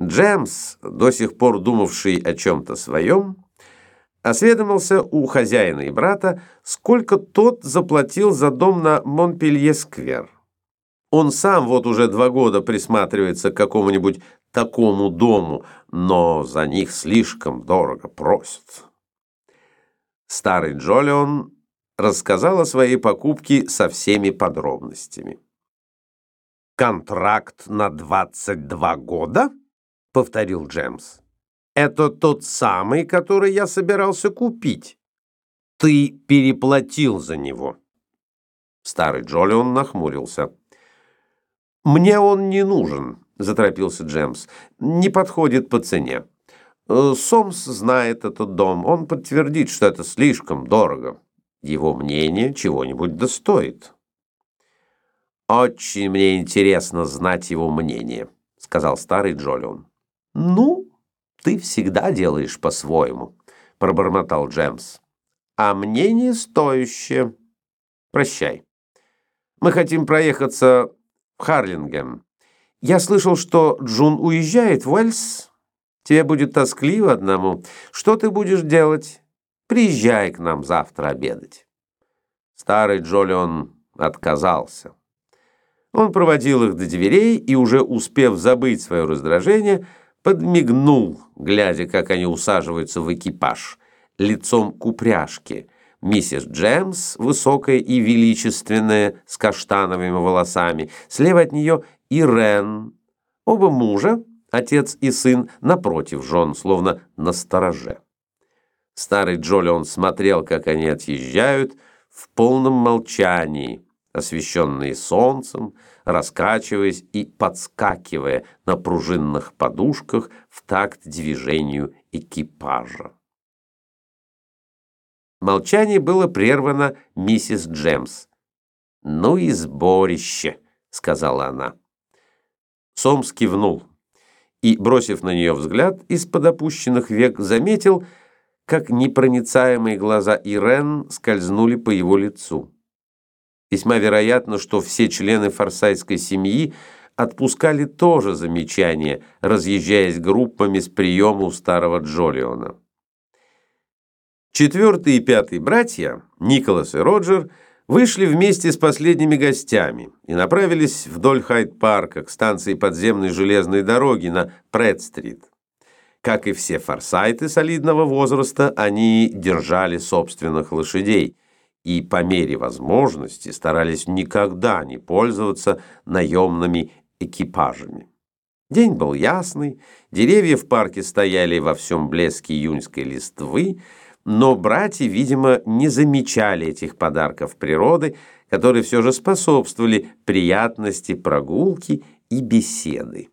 Джемс, до сих пор думавший о чем-то своем, осведомился у хозяина и брата, сколько тот заплатил за дом на Монпелье-сквер. Он сам вот уже два года присматривается к какому-нибудь такому дому, но за них слишком дорого просят. Старый Джолион рассказал о своей покупке со всеми подробностями. «Контракт на 22 года?» — повторил Джемс. «Это тот самый, который я собирался купить. Ты переплатил за него». Старый Джолион нахмурился. «Мне он не нужен», — заторопился Джемс. «Не подходит по цене. Э, Сомс знает этот дом. Он подтвердит, что это слишком дорого. Его мнение чего-нибудь достоит». «Очень мне интересно знать его мнение», — сказал старый Джолион. «Ну, ты всегда делаешь по-своему», — пробормотал Джемс. «А мнение стоящее. Прощай. Мы хотим проехаться в Харлингем. Я слышал, что Джун уезжает в Уэльс. Тебе будет тоскливо одному. Что ты будешь делать? Приезжай к нам завтра обедать». Старый Джолион отказался. Он проводил их до дверей и, уже успев забыть свое раздражение, подмигнул, глядя, как они усаживаются в экипаж, лицом к упряжке. Миссис Джемс, высокая и величественная, с каштановыми волосами, слева от нее Ирен. Оба мужа, отец и сын, напротив жен, словно на стороже. Старый Джолион смотрел, как они отъезжают, в полном молчании – освещенные солнцем, раскачиваясь и подскакивая на пружинных подушках в такт движению экипажа. Молчание было прервано миссис Джемс. «Ну и сборище», — сказала она. Сомс кивнул и, бросив на нее взгляд, из-под опущенных век заметил, как непроницаемые глаза Ирен скользнули по его лицу. Весьма вероятно, что все члены форсайтской семьи отпускали тоже замечания, разъезжаясь группами с приема у старого Джолиона. Четвертый и пятый братья, Николас и Роджер, вышли вместе с последними гостями и направились вдоль Хайд-парка к станции подземной железной дороги на Пред-стрит. Как и все форсайты солидного возраста, они держали собственных лошадей – и по мере возможности старались никогда не пользоваться наемными экипажами. День был ясный, деревья в парке стояли во всем блеске июньской листвы, но братья, видимо, не замечали этих подарков природы, которые все же способствовали приятности прогулки и беседы.